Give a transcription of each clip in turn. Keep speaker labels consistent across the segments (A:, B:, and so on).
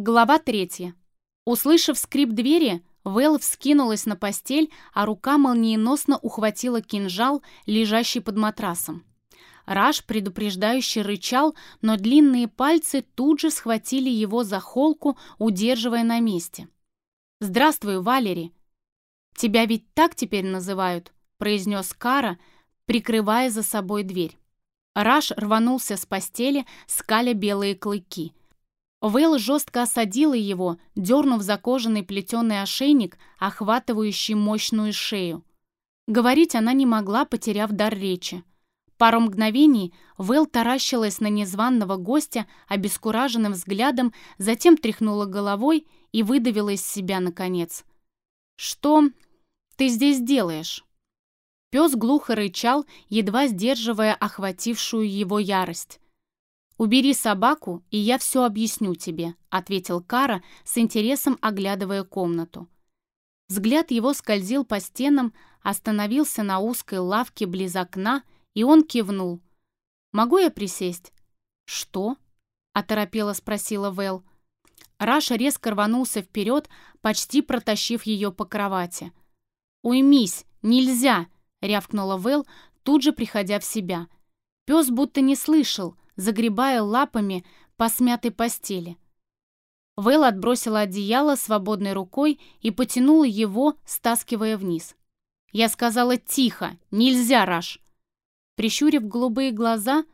A: Глава третья. Услышав скрип двери, Вэл вскинулась на постель, а рука молниеносно ухватила кинжал, лежащий под матрасом. Раш предупреждающе рычал, но длинные пальцы тут же схватили его за холку, удерживая на месте. «Здравствуй, Валери!» «Тебя ведь так теперь называют?» — произнес Кара, прикрывая за собой дверь. Раш рванулся с постели, скаля белые клыки. Вэлл жестко осадила его, дернув за кожаный плетеный ошейник, охватывающий мощную шею. Говорить она не могла, потеряв дар речи. Пару мгновений Вэл таращилась на незваного гостя обескураженным взглядом, затем тряхнула головой и выдавила из себя наконец. «Что ты здесь делаешь?» Пес глухо рычал, едва сдерживая охватившую его ярость. «Убери собаку, и я все объясню тебе», — ответил Кара, с интересом оглядывая комнату. Взгляд его скользил по стенам, остановился на узкой лавке близ окна, и он кивнул. «Могу я присесть?» «Что?» — оторопела спросила Вэл. Раша резко рванулся вперед, почти протащив ее по кровати. «Уймись! Нельзя!» — рявкнула Вэл, тут же приходя в себя. Пес будто не слышал — загребая лапами по смятой постели. Вэл отбросила одеяло свободной рукой и потянула его, стаскивая вниз. Я сказала «Тихо! Нельзя, Раш!» Прищурив голубые глаза,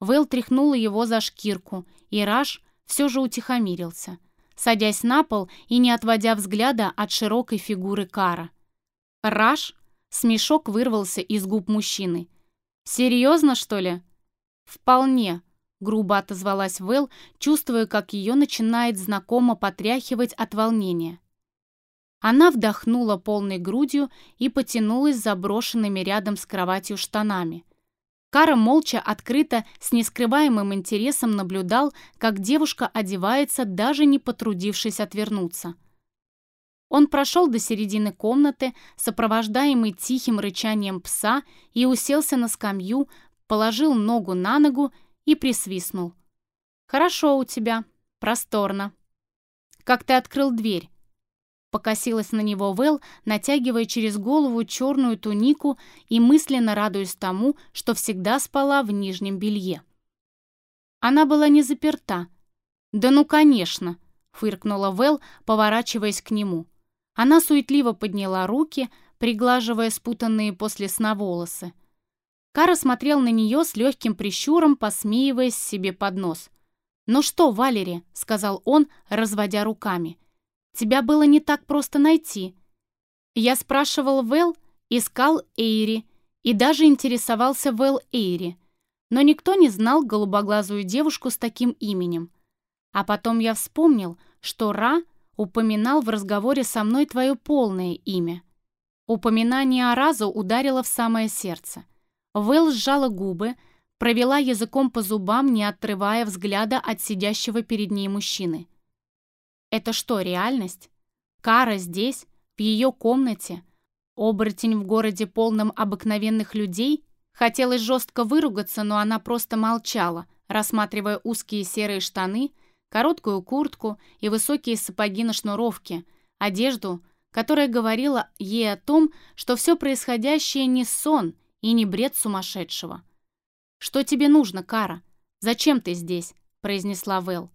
A: Вэл тряхнула его за шкирку, и Раш все же утихомирился, садясь на пол и не отводя взгляда от широкой фигуры Кара. «Раш?» — смешок вырвался из губ мужчины. «Серьезно, что ли?» «Вполне», грубо отозвалась Вэл, чувствуя, как ее начинает знакомо потряхивать от волнения. Она вдохнула полной грудью и потянулась заброшенными рядом с кроватью штанами. Кара молча, открыто, с нескрываемым интересом наблюдал, как девушка одевается, даже не потрудившись отвернуться. Он прошел до середины комнаты, сопровождаемый тихим рычанием пса, и уселся на скамью, положил ногу на ногу и присвистнул. «Хорошо у тебя, просторно. Как ты открыл дверь?» Покосилась на него Вэл, натягивая через голову черную тунику и мысленно радуясь тому, что всегда спала в нижнем белье. Она была не заперта. «Да ну, конечно!» — фыркнула Вэл, поворачиваясь к нему. Она суетливо подняла руки, приглаживая спутанные после сна волосы. Кара смотрел на нее с легким прищуром, посмеиваясь себе под нос. «Ну что, Валери», — сказал он, разводя руками, — «тебя было не так просто найти». Я спрашивал Вэл, искал Эйри и даже интересовался Вэл Эйри, но никто не знал голубоглазую девушку с таким именем. А потом я вспомнил, что Ра упоминал в разговоре со мной твое полное имя. Упоминание о Разу ударило в самое сердце. Вэл сжала губы, провела языком по зубам, не отрывая взгляда от сидящего перед ней мужчины. «Это что, реальность? Кара здесь, в ее комнате? Оборотень в городе полном обыкновенных людей?» Хотелось жестко выругаться, но она просто молчала, рассматривая узкие серые штаны, короткую куртку и высокие сапоги на шнуровке, одежду, которая говорила ей о том, что все происходящее не сон и не бред сумасшедшего. «Что тебе нужно, Кара? Зачем ты здесь?» – произнесла Вэл.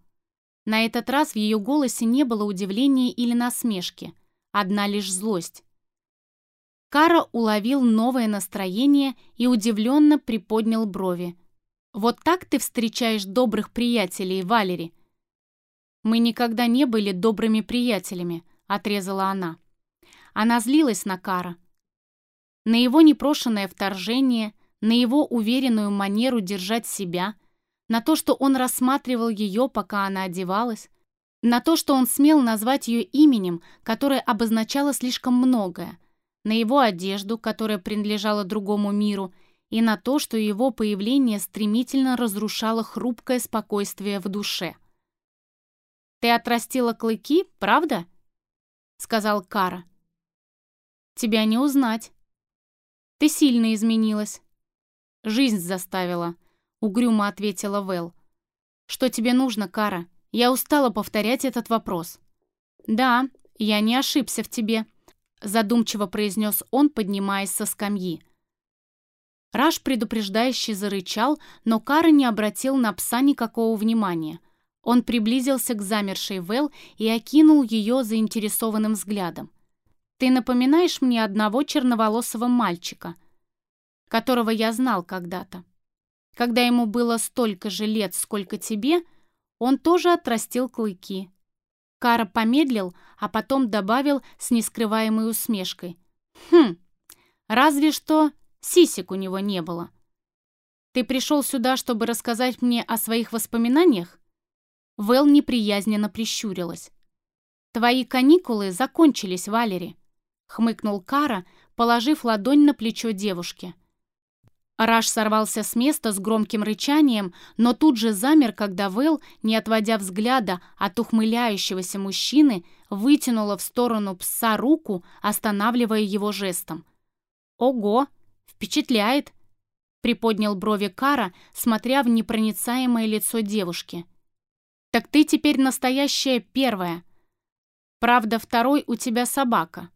A: На этот раз в ее голосе не было удивления или насмешки, одна лишь злость. Кара уловил новое настроение и удивленно приподнял брови. «Вот так ты встречаешь добрых приятелей, Валери?» «Мы никогда не были добрыми приятелями», — отрезала она. Она злилась на Кара, на его непрошенное вторжение, на его уверенную манеру держать себя, на то, что он рассматривал ее, пока она одевалась, на то, что он смел назвать ее именем, которое обозначало слишком многое, на его одежду, которая принадлежала другому миру, и на то, что его появление стремительно разрушало хрупкое спокойствие в душе. «Ты отрастила клыки, правда?» — сказал Кара. «Тебя не узнать». Ты сильно изменилась. Жизнь заставила, угрюмо ответила Вэл. Что тебе нужно, Кара? Я устала повторять этот вопрос. «Да, я не ошибся в тебе», — задумчиво произнес он, поднимаясь со скамьи. Раш предупреждающе зарычал, но Кара не обратил на пса никакого внимания. Он приблизился к замершей Вэл и окинул ее заинтересованным взглядом. «Ты напоминаешь мне одного черноволосого мальчика, которого я знал когда-то. Когда ему было столько же лет, сколько тебе, он тоже отрастил клыки». Кара помедлил, а потом добавил с нескрываемой усмешкой. «Хм, разве что Сисек у него не было. Ты пришел сюда, чтобы рассказать мне о своих воспоминаниях? Вэл неприязненно прищурилась. Твои каникулы закончились, Валери, хмыкнул Кара, положив ладонь на плечо девушки. Раш сорвался с места с громким рычанием, но тут же замер, когда Вэл, не отводя взгляда от ухмыляющегося мужчины, вытянула в сторону пса руку, останавливая его жестом. «Ого!» «Впечатляет!» — приподнял брови Кара, смотря в непроницаемое лицо девушки. «Так ты теперь настоящая первая. Правда, второй у тебя собака».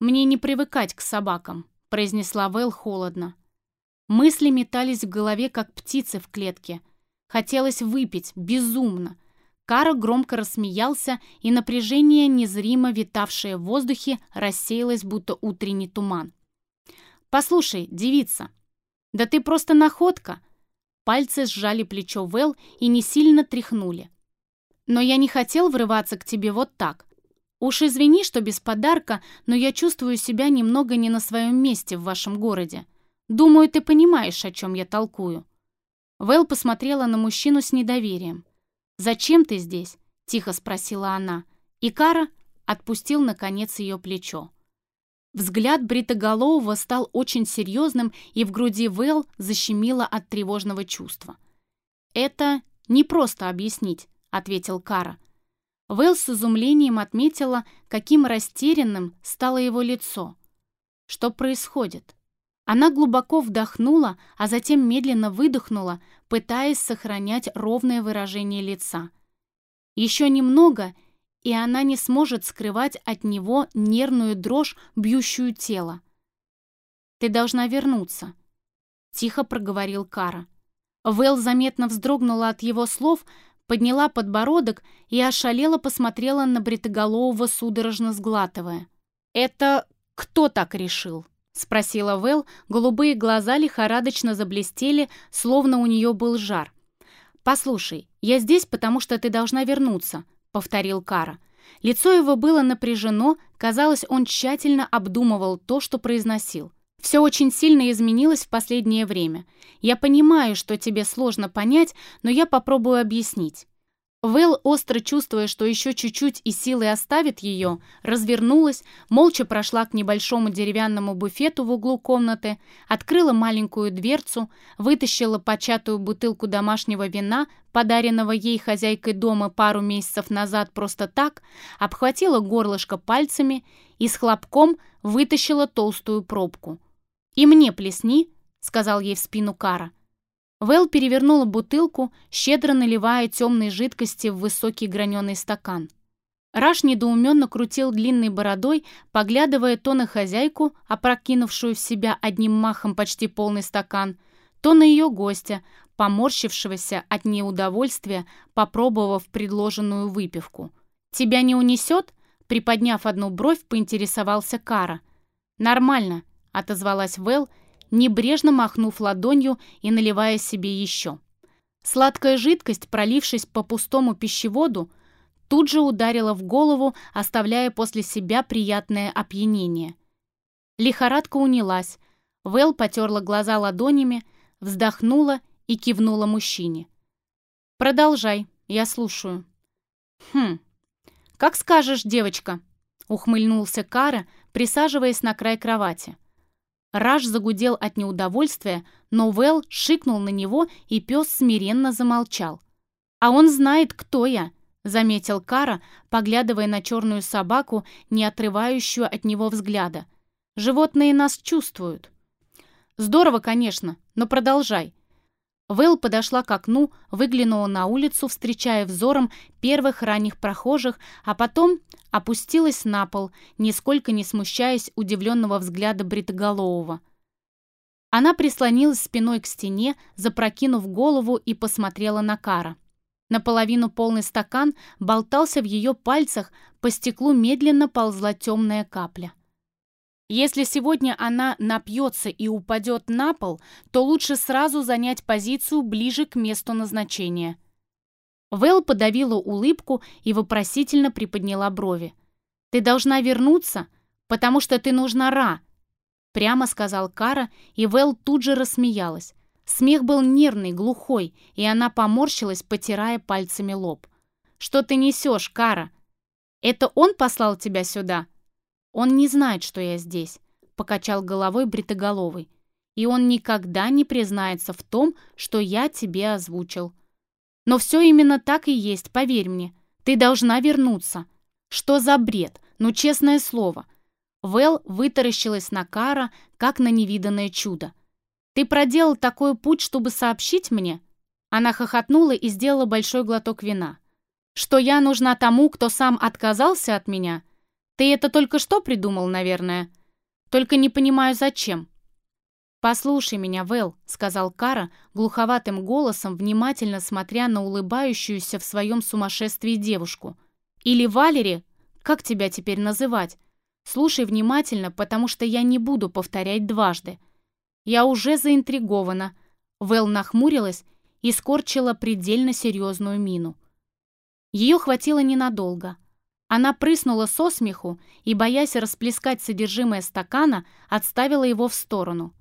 A: «Мне не привыкать к собакам», — произнесла Вэл холодно. Мысли метались в голове, как птицы в клетке. Хотелось выпить, безумно. Кара громко рассмеялся, и напряжение, незримо витавшее в воздухе, рассеялось, будто утренний туман. «Послушай, девица, да ты просто находка!» Пальцы сжали плечо Вэл и не сильно тряхнули. «Но я не хотел врываться к тебе вот так. Уж извини, что без подарка, но я чувствую себя немного не на своем месте в вашем городе. Думаю, ты понимаешь, о чем я толкую». Вэл посмотрела на мужчину с недоверием. «Зачем ты здесь?» — тихо спросила она. И Кара отпустил, наконец, ее плечо. Взгляд Бритоголового стал очень серьезным, и в груди Вэл защемило от тревожного чувства. «Это не просто объяснить», — ответил Кара. Вэл с изумлением отметила, каким растерянным стало его лицо. Что происходит? Она глубоко вдохнула, а затем медленно выдохнула, пытаясь сохранять ровное выражение лица. Еще немного — и она не сможет скрывать от него нервную дрожь, бьющую тело. «Ты должна вернуться», — тихо проговорил Кара. Вэл заметно вздрогнула от его слов, подняла подбородок и ошалела посмотрела на бритоголового, судорожно сглатывая. «Это кто так решил?» — спросила Вэл. Голубые глаза лихорадочно заблестели, словно у нее был жар. «Послушай, я здесь, потому что ты должна вернуться», — повторил Кара. Лицо его было напряжено, казалось, он тщательно обдумывал то, что произносил. «Все очень сильно изменилось в последнее время. Я понимаю, что тебе сложно понять, но я попробую объяснить. Вэл, остро чувствуя, что еще чуть-чуть и силы оставит ее, развернулась, молча прошла к небольшому деревянному буфету в углу комнаты, открыла маленькую дверцу, вытащила початую бутылку домашнего вина, подаренного ей хозяйкой дома пару месяцев назад просто так, обхватила горлышко пальцами и с хлопком вытащила толстую пробку. «И мне плесни», — сказал ей в спину Кара. Вэл перевернула бутылку, щедро наливая темной жидкости в высокий граненый стакан. Раш недоуменно крутил длинной бородой, поглядывая то на хозяйку, опрокинувшую в себя одним махом почти полный стакан, то на ее гостя, поморщившегося от неудовольствия, попробовав предложенную выпивку. «Тебя не унесет?» Приподняв одну бровь, поинтересовался Кара. «Нормально», — отозвалась Вэл, — небрежно махнув ладонью и наливая себе еще. Сладкая жидкость, пролившись по пустому пищеводу, тут же ударила в голову, оставляя после себя приятное опьянение. Лихорадка унялась. Вэл потерла глаза ладонями, вздохнула и кивнула мужчине. «Продолжай, я слушаю». «Хм, как скажешь, девочка», — ухмыльнулся Кара, присаживаясь на край кровати. Раш загудел от неудовольствия, но Вэл шикнул на него, и пес смиренно замолчал. «А он знает, кто я», — заметил Кара, поглядывая на черную собаку, не отрывающую от него взгляда. «Животные нас чувствуют». «Здорово, конечно, но продолжай». Вэл подошла к окну, выглянула на улицу, встречая взором первых ранних прохожих, а потом опустилась на пол, нисколько не смущаясь удивленного взгляда Бритоголового. Она прислонилась спиной к стене, запрокинув голову и посмотрела на Кара. Наполовину полный стакан болтался в ее пальцах, по стеклу медленно ползла темная капля. Если сегодня она напьется и упадет на пол, то лучше сразу занять позицию ближе к месту назначения. Вэл подавила улыбку и вопросительно приподняла брови. «Ты должна вернуться, потому что ты нужна Ра», прямо сказал Кара, и Вэл тут же рассмеялась. Смех был нервный, глухой, и она поморщилась, потирая пальцами лоб. «Что ты несешь, Кара? Это он послал тебя сюда?» «Он не знает, что я здесь», — покачал головой бритоголовый. «И он никогда не признается в том, что я тебе озвучил. Но все именно так и есть, поверь мне. Ты должна вернуться. Что за бред? Ну, честное слово». Вэл вытаращилась на Кара, как на невиданное чудо. «Ты проделал такой путь, чтобы сообщить мне?» Она хохотнула и сделала большой глоток вина. «Что я нужна тому, кто сам отказался от меня? Ты это только что придумал, наверное. Только не понимаю, зачем». «Послушай меня, Вэл», — сказал Кара глуховатым голосом, внимательно смотря на улыбающуюся в своем сумасшествии девушку. «Или Валери, как тебя теперь называть? Слушай внимательно, потому что я не буду повторять дважды. Я уже заинтригована». Вэл нахмурилась и скорчила предельно серьезную мину. Ее хватило ненадолго — она прыснула со смеху и, боясь расплескать содержимое стакана, отставила его в сторону.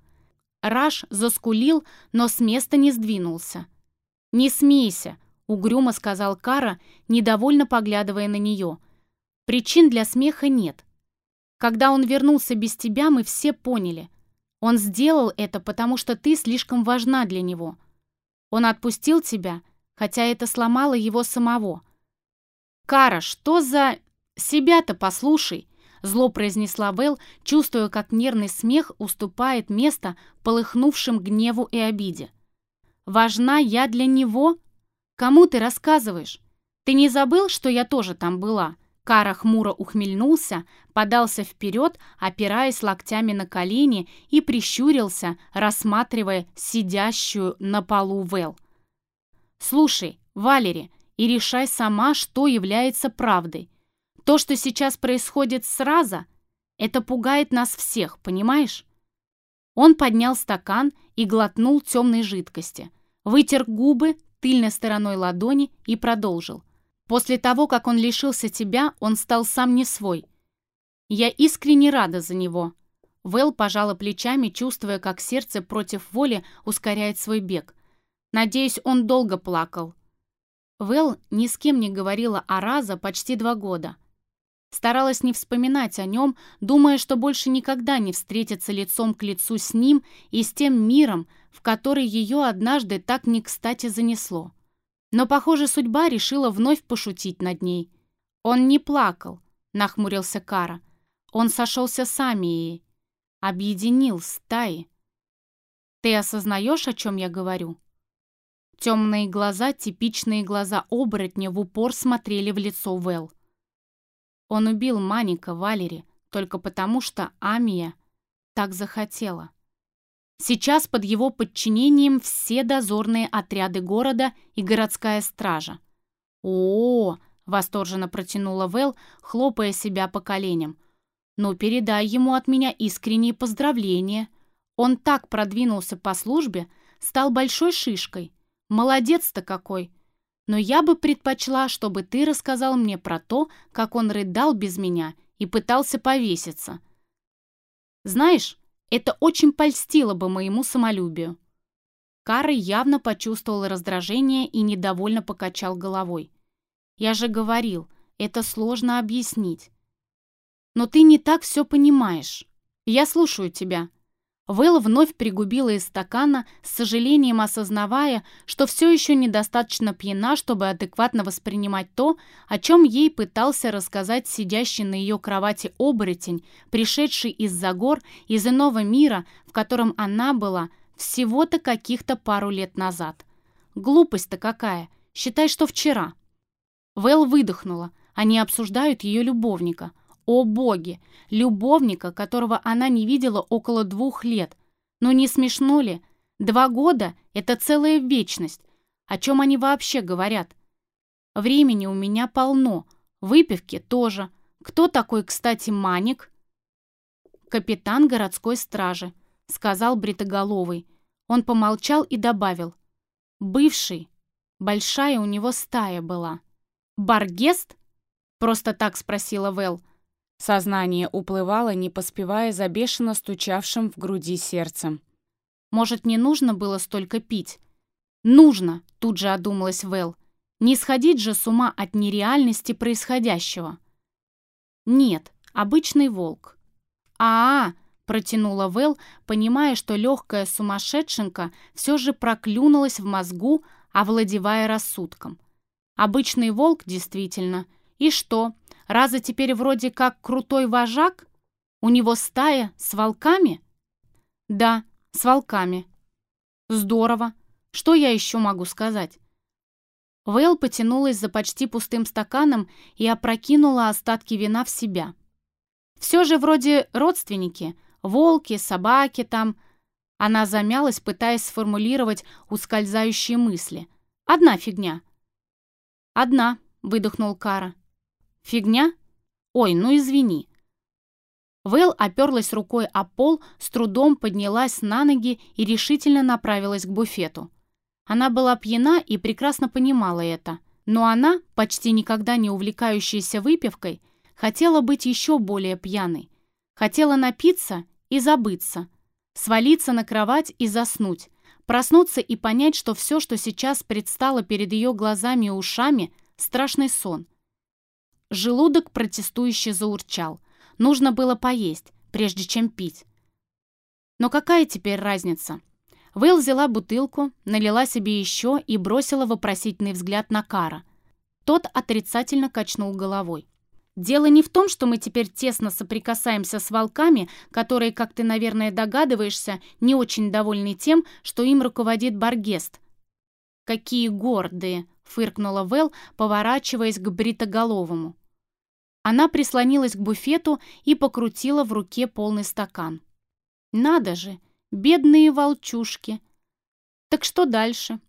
A: Раш заскулил, но с места не сдвинулся. «Не смейся», — угрюмо сказал Кара, недовольно поглядывая на нее. «Причин для смеха нет. Когда он вернулся без тебя, мы все поняли. Он сделал это, потому что ты слишком важна для него. Он отпустил тебя, хотя это сломало его самого. «Кара, что за... себя-то послушай!» Зло произнесла Вэл, чувствуя, как нервный смех уступает место полыхнувшим гневу и обиде. «Важна я для него? Кому ты рассказываешь? Ты не забыл, что я тоже там была?» Кара хмуро ухмельнулся, подался вперед, опираясь локтями на колени и прищурился, рассматривая сидящую на полу Вэл. «Слушай, Валери, и решай сама, что является правдой. То, что сейчас происходит сразу, это пугает нас всех, понимаешь? Он поднял стакан и глотнул темной жидкости, вытер губы тыльной стороной ладони и продолжил. После того, как он лишился тебя, он стал сам не свой. Я искренне рада за него. Вэл пожала плечами, чувствуя, как сердце против воли ускоряет свой бег. Надеюсь, он долго плакал. Вэл ни с кем не говорила о Раза почти два года. Старалась не вспоминать о нем, думая, что больше никогда не встретится лицом к лицу с ним и с тем миром, в который ее однажды так не кстати занесло. Но, похоже, судьба решила вновь пошутить над ней. «Он не плакал», — нахмурился Кара. «Он сошелся с Амией, объединил стаи». «Ты осознаешь, о чем я говорю?» Темные глаза, типичные глаза оборотня, в упор смотрели в лицо Вэл. Он убил Маника Валери только потому, что Амия так захотела. Сейчас под его подчинением все дозорные отряды города и городская стража. о, восторженно протянула Вэл, хлопая себя по коленям. «Ну, передай ему от меня искренние поздравления. Он так продвинулся по службе, стал большой шишкой. Молодец-то какой! Но я бы предпочла, чтобы ты рассказал мне про то, как он рыдал без меня и пытался повеситься. Знаешь, это очень польстило бы моему самолюбию. Кара явно почувствовал раздражение и недовольно покачал головой. Я же говорил, это сложно объяснить. Но ты не так все понимаешь. Я слушаю тебя. Вэл вновь пригубила из стакана, с сожалением осознавая, что все еще недостаточно пьяна, чтобы адекватно воспринимать то, о чем ей пытался рассказать сидящий на ее кровати оборотень, пришедший из-за гор, из иного мира, в котором она была Всего-то каких-то пару лет назад. Глупость-то какая. Считай, что вчера. Вэл выдохнула. Они обсуждают ее любовника. О боги! Любовника, которого она не видела около двух лет. Но не смешно ли? Два года — это целая вечность. О чем они вообще говорят? Времени у меня полно. Выпивки тоже. Кто такой, кстати, Маник? Капитан городской стражи, сказал Бритоголовый. Он помолчал и добавил. Бывший. Большая у него стая была. «Баргест?» — просто так спросила Вэл. Сознание уплывало, не поспевая за бешено стучавшим в груди сердцем. «Может, не нужно было столько пить?» «Нужно!» — тут же одумалась Вэл. «Не сходить же с ума от нереальности происходящего!» «Нет, обычный волк». «А-а!» — протянула Вэл, понимая, что легкая сумасшедшенка все же проклюнулась в мозгу, овладевая рассудком. Обычный волк, действительно. И что, Раза теперь вроде как крутой вожак? У него стая с волками? Да, с волками. Здорово. Что я еще могу сказать? Вейл потянулась за почти пустым стаканом и опрокинула остатки вина в себя. Все же вроде родственники, волки, собаки там. Она замялась, пытаясь сформулировать ускользающие мысли. Одна фигня. «Одна», — выдохнул Кара. «Фигня? Ой, ну извини». Вэл оперлась рукой о пол, с трудом поднялась на ноги и решительно направилась к буфету. Она была пьяна и прекрасно понимала это. Но она, почти никогда не увлекающаяся выпивкой, хотела быть еще более пьяной. Хотела напиться и забыться. Свалиться на кровать и заснуть. Проснуться и понять, что все, что сейчас предстало перед ее глазами и ушами, страшный сон. Желудок протестующе заурчал. Нужно было поесть, прежде чем пить. Но какая теперь разница? Вейл взяла бутылку, налила себе еще и бросила вопросительный взгляд на Кара. Тот отрицательно качнул головой. Дело не в том, что мы теперь тесно соприкасаемся с волками, которые, как ты, наверное, догадываешься, не очень довольны тем, что им руководит Баргест. «Какие гордые!» — фыркнула Вэл, поворачиваясь к бритоголовому. Она прислонилась к буфету и покрутила в руке полный стакан. «Надо же, бедные волчушки!» «Так что дальше?»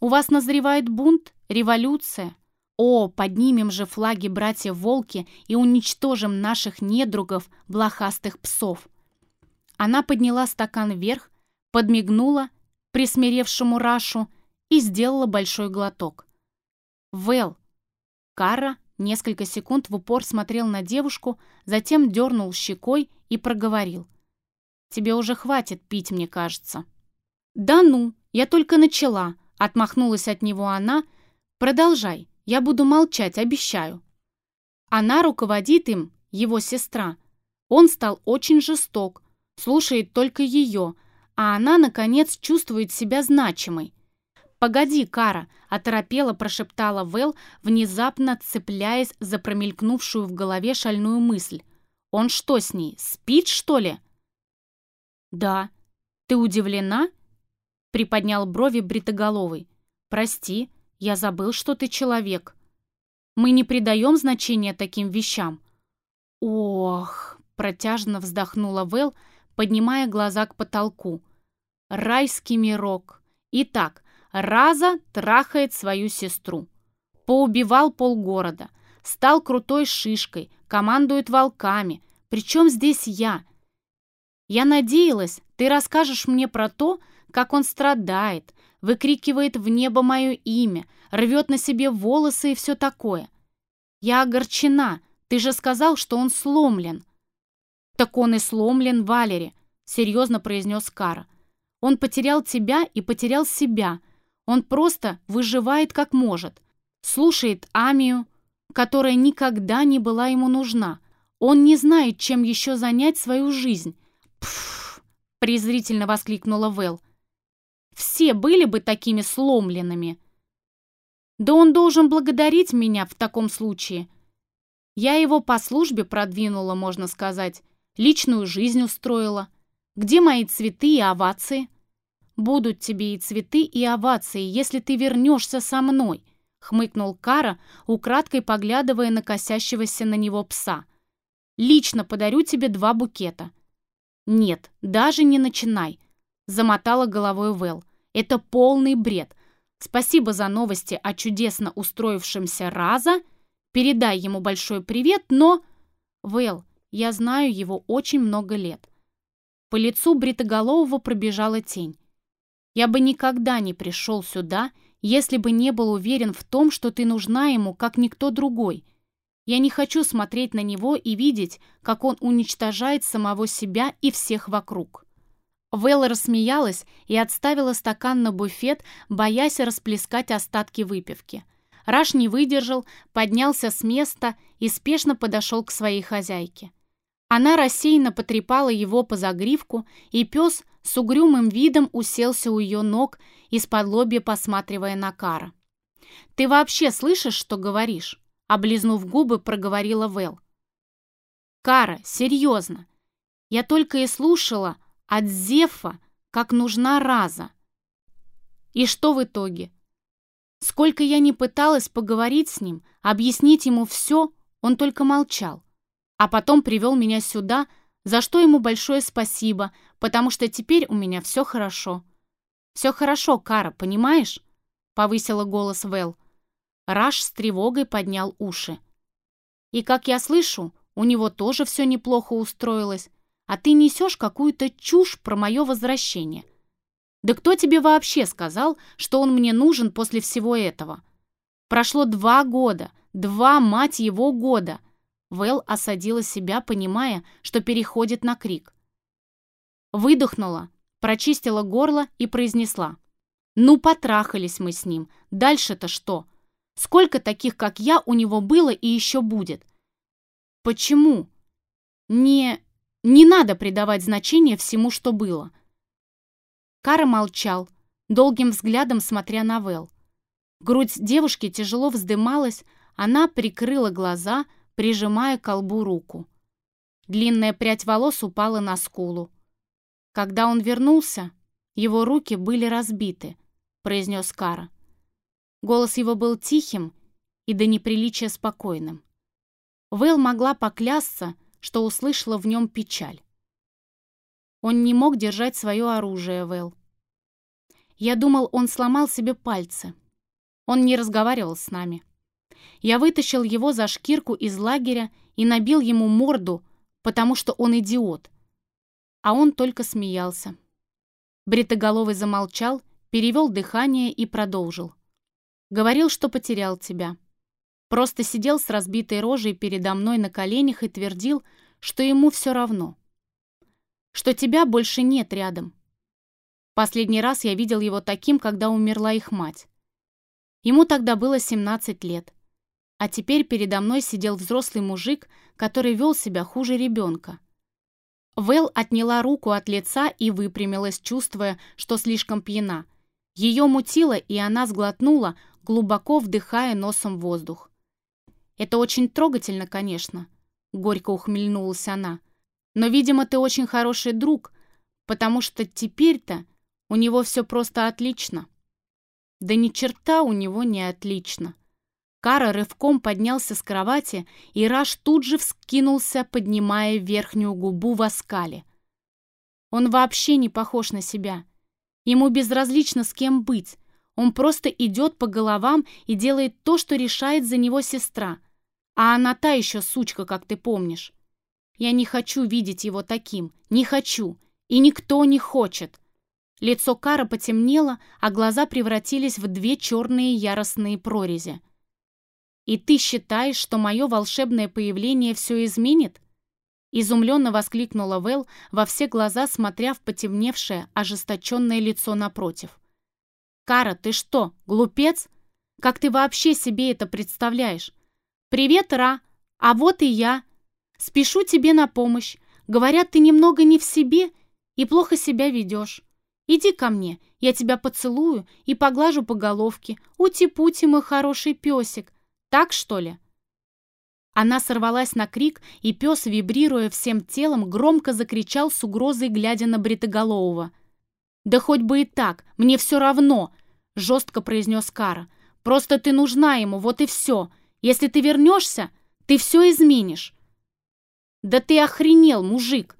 A: «У вас назревает бунт? Революция?» О, поднимем же флаги братьев-волки и уничтожим наших недругов, блохастых псов. Она подняла стакан вверх, подмигнула присмиревшему Рашу и сделала большой глоток. Вэл. Кара несколько секунд в упор смотрел на девушку, затем дернул щекой и проговорил. «Тебе уже хватит пить, мне кажется». «Да ну, я только начала», — отмахнулась от него она. «Продолжай, я буду молчать, обещаю». Она руководит им, его сестра. Он стал очень жесток, слушает только ее, а она, наконец, чувствует себя значимой. «Погоди, Кара!» — оторопела прошептала Вэл, внезапно цепляясь за промелькнувшую в голове шальную мысль. «Он что с ней, спит, что ли?» «Да. Ты удивлена?» — приподнял брови бритоголовый. «Прости, я забыл, что ты человек. Мы не придаем значения таким вещам». «Ох!» — протяжно вздохнула Вэл, поднимая глаза к потолку. «Райский мирок. Итак, Раза трахает свою сестру. Поубивал полгорода. Стал крутой шишкой, командует волками. Причем здесь я? Я надеялась, ты расскажешь мне про то, как он страдает, выкрикивает в небо мое имя, рвет на себе волосы и все такое. Я огорчена, ты же сказал, что он сломлен. Так он и сломлен, Валери, серьезно произнес Кара. Он потерял тебя и потерял себя. Он просто выживает как может. Слушает Амию, которая никогда не была ему нужна. Он не знает, чем еще занять свою жизнь. «Пф!» — презрительно воскликнула Вэл. «Все были бы такими сломленными». «Да он должен благодарить меня в таком случае. Я его по службе продвинула, можно сказать, личную жизнь устроила. Где мои цветы и овации?» Будут тебе и цветы, и овации, если ты вернешься со мной», — хмыкнул Кара, украдкой поглядывая на косящегося на него пса. «Лично подарю тебе два букета». «Нет, даже не начинай», — замотала головой Вэл. «Это полный бред. Спасибо за новости о чудесно устроившемся Раза. Передай ему большой привет, но...» «Вэл, я знаю его очень много лет». По лицу Бритоголового пробежала тень. «Я бы никогда не пришел сюда, если бы не был уверен в том, что ты нужна ему, как никто другой. Я не хочу смотреть на него и видеть, как он уничтожает самого себя и всех вокруг». Вэлла рассмеялась и отставила стакан на буфет, боясь расплескать остатки выпивки. Раш не выдержал, поднялся с места и спешно подошел к своей хозяйке. Она рассеянно потрепала его по загривку, и пес с угрюмым видом уселся у ее ног, из-под лобья посматривая на Кара. «Ты вообще слышишь, что говоришь?» Облизнув губы, проговорила Вэл. «Кара, серьезно. Я только и слушала от Зефа, как нужна Раза. И что в итоге? Сколько я не пыталась поговорить с ним, объяснить ему все, он только молчал. А потом привел меня сюда, за что ему большое спасибо, потому что теперь у меня все хорошо. «Все хорошо, Кара, понимаешь?» — повысила голос Вэл. Раш с тревогой поднял уши. «И как я слышу, у него тоже все неплохо устроилось а ты несешь какую-то чушь про мое возвращение. Да кто тебе вообще сказал, что он мне нужен после всего этого? Прошло два года, два, мать его, года. Вэл осадила себя, понимая, что переходит на крик. Выдохнула, прочистила горло и произнесла. «Ну, потрахались мы с ним. Дальше-то что? Сколько таких, как я, у него было и еще будет?» «Почему?» «Не... Не надо придавать значение всему, что было. Кара молчал, долгим взглядом смотря на Вэл. Грудь девушки тяжело вздымалась, она прикрыла глаза, прижимая к колбу руку. Длинная прядь волос упала на скулу. Когда он вернулся, его руки были разбиты, произнес Кара. Голос его был тихим и до неприличия спокойным. Вэл могла поклясться, что услышала в нем печаль. Он не мог держать свое оружие, Вэл. Я думал, он сломал себе пальцы. Он не разговаривал с нами. Я вытащил его за шкирку из лагеря и набил ему морду, потому что он идиот. А он только смеялся. Бритоголовый замолчал, перевел дыхание и продолжил. Говорил, что потерял тебя. Просто сидел с разбитой рожей передо мной на коленях и твердил, что ему все равно. Что тебя больше нет рядом. Последний раз я видел его таким, когда умерла их мать. Ему тогда было 17 лет. А теперь передо мной сидел взрослый мужик, который вел себя хуже ребенка. Вэл отняла руку от лица и выпрямилась, чувствуя, что слишком пьяна. Ее мутило, и она сглотнула, глубоко вдыхая носом воздух. Это очень трогательно, конечно, горько ухмыльнулась она. Но, видимо, ты очень хороший друг, потому что теперь-то у него все просто отлично. Да ни черта у него не отлично. Кара рывком поднялся с кровати, и Раш тут же вскинулся, поднимая верхнюю губу в оскале. Он вообще не похож на себя. Ему безразлично, с кем быть. Он просто идет по головам и делает то, что решает за него сестра. А она та еще сучка, как ты помнишь. Я не хочу видеть его таким. Не хочу. И никто не хочет. Лицо Кара потемнело, а глаза превратились в две черные яростные прорези. «И ты считаешь, что мое волшебное появление все изменит?» Изумленно воскликнула Вэл, во все глаза смотря в потемневшее, ожесточенное лицо напротив. «Кара, ты что, глупец? Как ты вообще себе это представляешь? «Привет, Ра! А вот и я. Спешу тебе на помощь. Говорят, ты немного не в себе и плохо себя ведешь. Иди ко мне, я тебя поцелую и поглажу по головке. Ути-пути, мой хороший песик. Так, что ли?» Она сорвалась на крик, и пес, вибрируя всем телом, громко закричал с угрозой, глядя на Бритоголового. «Да хоть бы и так, мне все равно», — жестко произнес Кара. «Просто ты нужна ему, вот и все. Если ты вернешься, ты все изменишь». «Да ты охренел, мужик!»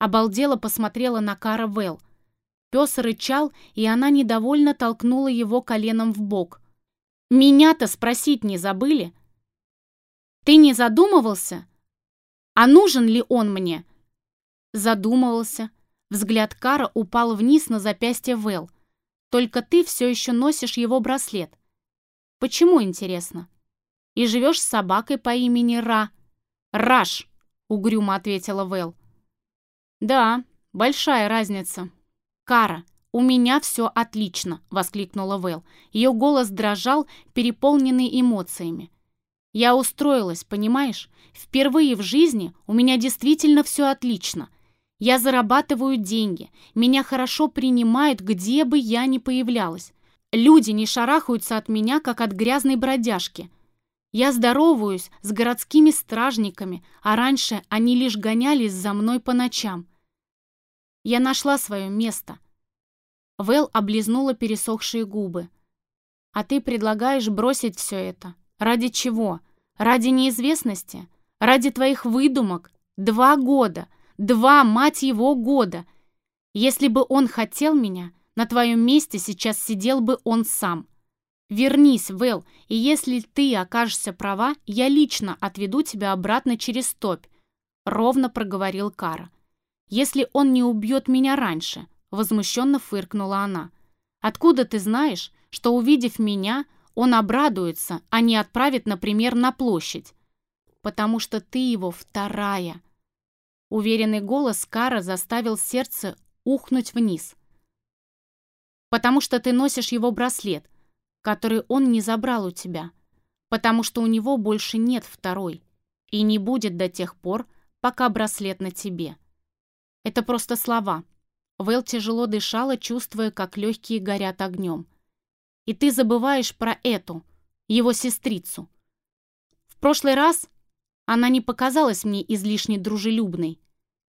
A: Обалдела посмотрела на Кара Вэл. Пес рычал, и она недовольно толкнула его коленом в бок. «Меня-то спросить не забыли?» «Ты не задумывался? А нужен ли он мне?» Задумывался. Взгляд Кара упал вниз на запястье Вэл. «Только ты все еще носишь его браслет. Почему, интересно? И живешь с собакой по имени Ра?» «Раш!» — угрюмо ответила Вэл. «Да, большая разница. Кара, у меня все отлично!» — воскликнула Вэл. Ее голос дрожал, переполненный эмоциями. «Я устроилась, понимаешь? Впервые в жизни у меня действительно все отлично. Я зарабатываю деньги, меня хорошо принимают, где бы я ни появлялась. Люди не шарахаются от меня, как от грязной бродяжки. Я здороваюсь с городскими стражниками, а раньше они лишь гонялись за мной по ночам. Я нашла свое место. Вэл облизнула пересохшие губы. А ты предлагаешь бросить все это? Ради чего? Ради неизвестности? Ради твоих выдумок? Два года. Два, мать его, года. Если бы он хотел меня, на твоем месте сейчас сидел бы он сам. Вернись, Вэл, и если ты окажешься права, я лично отведу тебя обратно через топь, ровно проговорил Кара если он не убьет меня раньше?» Возмущенно фыркнула она. «Откуда ты знаешь, что, увидев меня, он обрадуется, а не отправит, например, на площадь? Потому что ты его вторая». Уверенный голос Кара заставил сердце ухнуть вниз. «Потому что ты носишь его браслет, который он не забрал у тебя. Потому что у него больше нет второй. И не будет до тех пор, пока браслет на тебе». Это просто слова. Вэл тяжело дышала, чувствуя, как легкие горят огнем. И ты забываешь про эту, его сестрицу. В прошлый раз она не показалась мне излишне дружелюбной.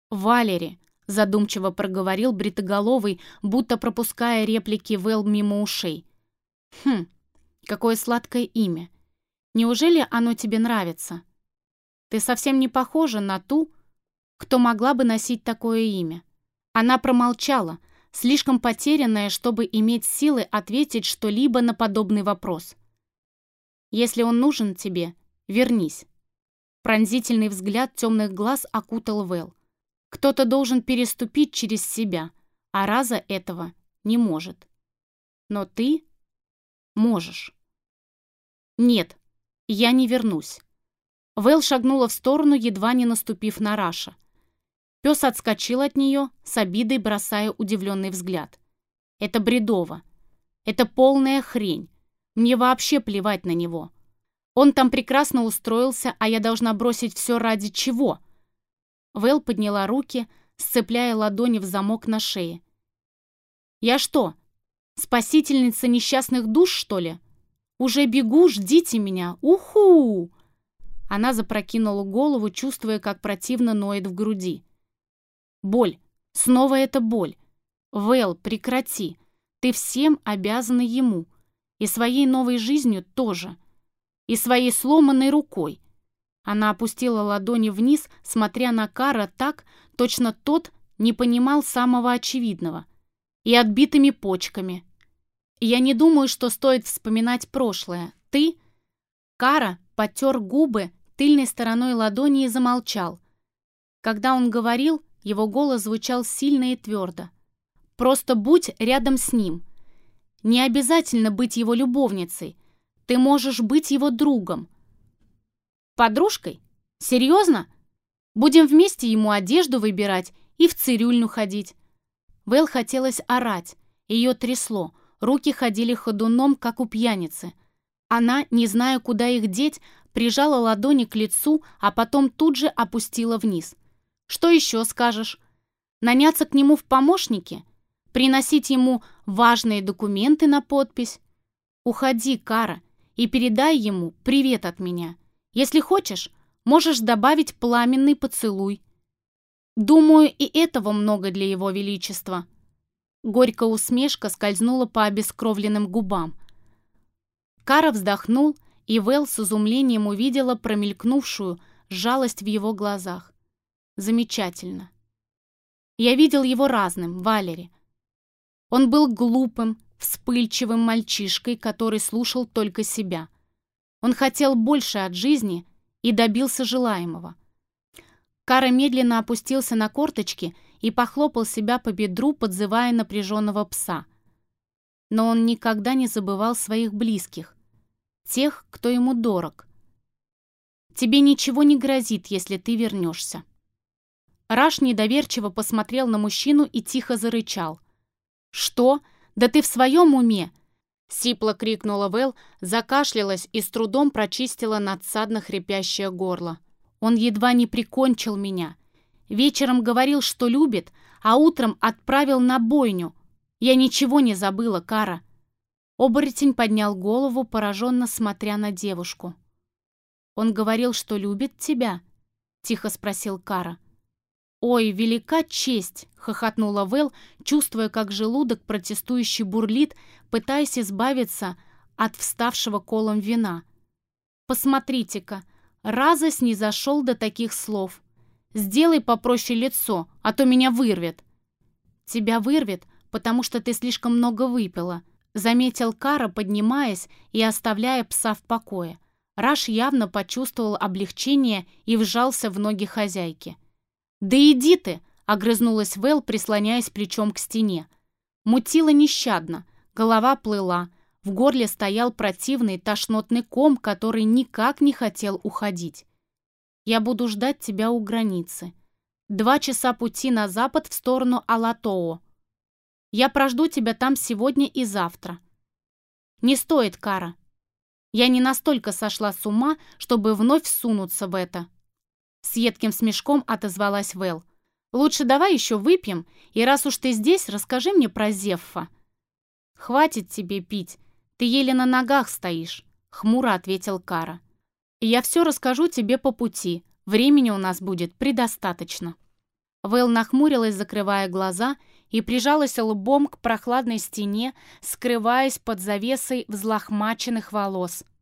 A: «Валери», — задумчиво проговорил бритоголовый, будто пропуская реплики Вэл мимо ушей. «Хм, какое сладкое имя. Неужели оно тебе нравится? Ты совсем не похожа на ту, кто могла бы носить такое имя. Она промолчала, слишком потерянная, чтобы иметь силы ответить что-либо на подобный вопрос. «Если он нужен тебе, вернись». Пронзительный взгляд темных глаз окутал Вэл. Кто-то должен переступить через себя, а Раза этого не может. Но ты можешь. Нет, я не вернусь. Вэл шагнула в сторону, едва не наступив на Раша. Пес отскочил от нее, с обидой бросая удивленный взгляд. «Это бредово. Это полная хрень. Мне вообще плевать на него. Он там прекрасно устроился, а я должна бросить все ради чего?» Вэл подняла руки, сцепляя ладони в замок на шее. «Я что, спасительница несчастных душ, что ли? Уже бегу, ждите меня! Уху!» Она запрокинула голову, чувствуя, как противно ноет в груди. Боль. Снова эта боль. Вэл, прекрати. Ты всем обязана ему. И своей новой жизнью тоже. И своей сломанной рукой. Она опустила ладони вниз, смотря на Кара так, точно тот не понимал самого очевидного. И отбитыми почками. Я не думаю, что стоит вспоминать прошлое. Ты... Кара потер губы тыльной стороной ладони и замолчал. Когда он говорил, его голос звучал сильно и твердо. «Просто будь рядом с ним. Не обязательно быть его любовницей. Ты можешь быть его другом». «Подружкой? Серьезно? Будем вместе ему одежду выбирать и в цирюльню ходить». Вэл хотелось орать. Ее трясло. Руки ходили ходуном, как у пьяницы. Она, не зная, куда их деть, прижала ладони к лицу, а потом тут же опустила вниз – что еще скажешь? Наняться к нему в помощники? Приносить ему важные документы на подпись? Уходи, Кара, и передай ему привет от меня. Если хочешь, можешь добавить пламенный поцелуй. Думаю, и этого много для его величества. Горькая усмешка скользнула по обескровленным губам. Кара вздохнул, и Вэл с изумлением увидела промелькнувшую жалость в его глазах. Замечательно. Я видел его разным, Валери. Он был глупым, вспыльчивым мальчишкой, который слушал только себя. Он хотел больше от жизни и добился желаемого. Кара медленно опустился на корточки и похлопал себя по бедру, подзывая напряженного пса. Но он никогда не забывал своих близких, тех, кто ему дорог. «Тебе ничего не грозит, если ты вернешься». Раш недоверчиво посмотрел на мужчину и тихо зарычал. «Что? Да ты в своем уме?» Сипло крикнула Вэл, закашлялась и с трудом прочистила надсадно хрипящее горло. Он едва не прикончил меня. Вечером говорил, что любит, а утром отправил на бойню. Я ничего не забыла, Кара. Оборотень поднял голову, пораженно смотря на девушку. «Он говорил, что любит тебя?» — тихо спросил Кара. «Ой, велика честь!» — хохотнула Вэл, чувствуя, как желудок протестующий бурлит, пытаясь избавиться от вставшего колом вина. «Посмотрите-ка, Раза снизошел до таких слов. «Сделай попроще лицо, а то меня вырвет». «Тебя вырвет, потому что ты слишком много выпила», заметил Кара, поднимаясь и оставляя пса в покое. Раш явно почувствовал облегчение и вжался в ноги хозяйки. «Да иди ты!» — огрызнулась Вэл, прислоняясь плечом к стене. Мутила нещадно, голова плыла, в горле стоял противный тошнотный ком, который никак не хотел уходить. «Я буду ждать тебя у границы. Два часа пути на запад в сторону Алатоо. Я прожду тебя там сегодня и завтра. Не стоит, Кара. Я не настолько сошла с ума, чтобы вновь сунуться в это». С едким смешком отозвалась Вэл. «Лучше давай еще выпьем, и раз уж ты здесь, расскажи мне про Зеффа». «Хватит тебе пить. «Ты еле на ногах стоишь», — хмуро ответил Кара. «Я все расскажу тебе по пути. Времени у нас будет предостаточно». Вэл нахмурилась, закрывая глаза, и прижалась лбом к прохладной стене, скрываясь под завесой взлохмаченных волос —